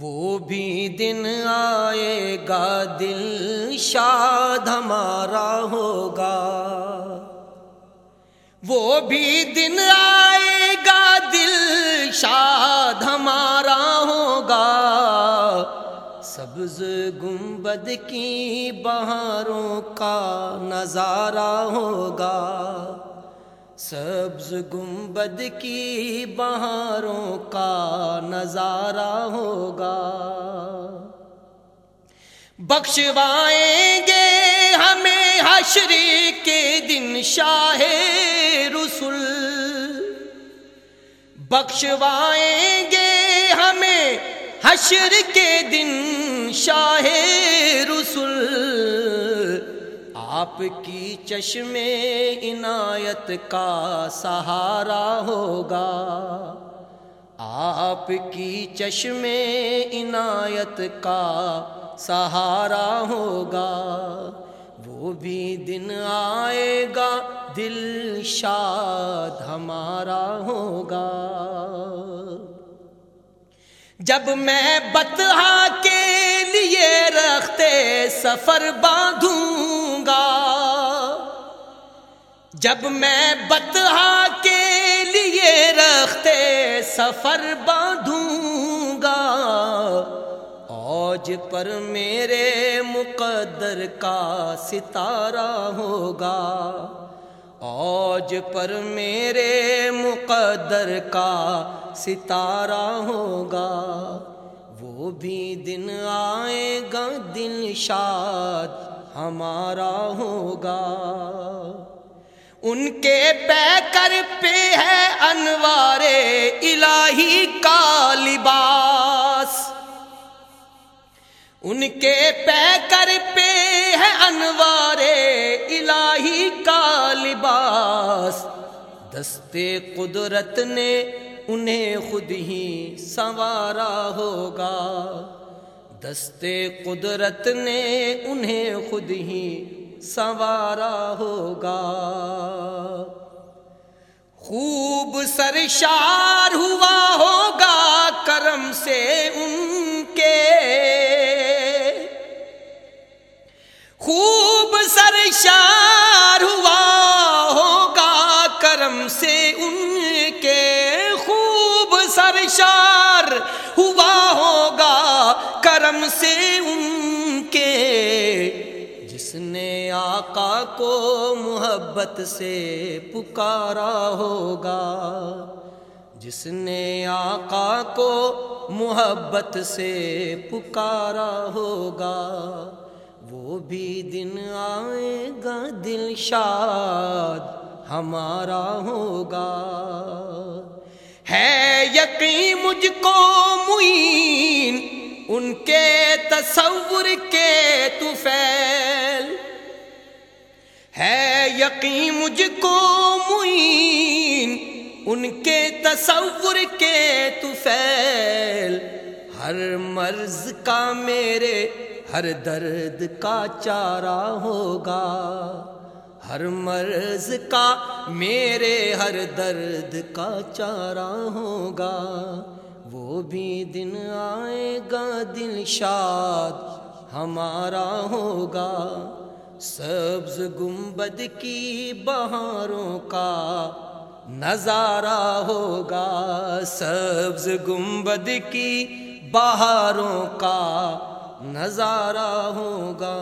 وہ بھی دن آئے گا، دل شاد ہمارا ہوگا۔ وہ بھی دن آئے گا، دل شاد ہمارا ہوگا۔ سبز گنبد کی بہاروں کا نظارہ ہوگا۔ سبز گنبد کی بہاروں کا نظارہ ہوگا۔ بخشوائیں گے ہمیں حشری کے دن شاہ رسول۔ بخشوائیں گے ہمیں حشر کے دن شاہ رسول۔ آپ کی چشم عنایت کا سہارا ہوگا۔ آپ کی چشم عنایت کا سہارا ہوگا۔ وہ بھی دن آئے گا، دل شاد ہمارا ہوگا۔ جب میں بتہا کے لیے رکھتے سفر باندھوں گا جب میں بتہا کے لیے رکھتے سفر باندھوں گا، اوج پر میرے مقدر کا ستارہ ہوگا۔ اوج پر میرے مقدر کا ستارہ ہوگا۔ وہ بھی دن آئے گا دل شاد ہمارا ہوگا۔ ان کے پہ کر پہ ہے انوار الہی کا لباس۔ ان کے پہ کر پہ ہے انوار الہی کا لباس۔ دستے قدرت نے انہیں خود ہی سنوارا ہوگا۔ دستے قدرت نے انہیں خود ہی سنوارا ہوگا۔ خوب سرشار ہوا ہوگا کرم سے ان کے۔ خوب سرشار ہوا ہوگا کرم سے ان کے۔ خوب سرشار ہوا کرم سے ان کے، جس نے آقا کو محبت سے پکارا ہوگا، جس نے آقا کو محبت سے پکارا ہوگا، وہ بھی دن آئے گا دل شاد ہمارا ہوگا۔ ہے یقین مجھ کو معین ان کے تصور کے توفیل ہے یقین مجھ کو معین، ان کے تصور کے توفیل ہر مرض کا میرے، ہر درد کا چارہ ہوگا۔ ہر مرض کا میرے، ہر درد کا چارہ ہوگا۔ وہ بھی دن آئے گا دل شاد، ہمارا ہوگا سبز گنبد کی بہاروں کا نظارہ ہوگا سبز گنبد کی بہاروں کا نظارہ ہوگا۔